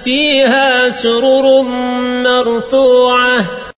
فيها سرر مرفوعة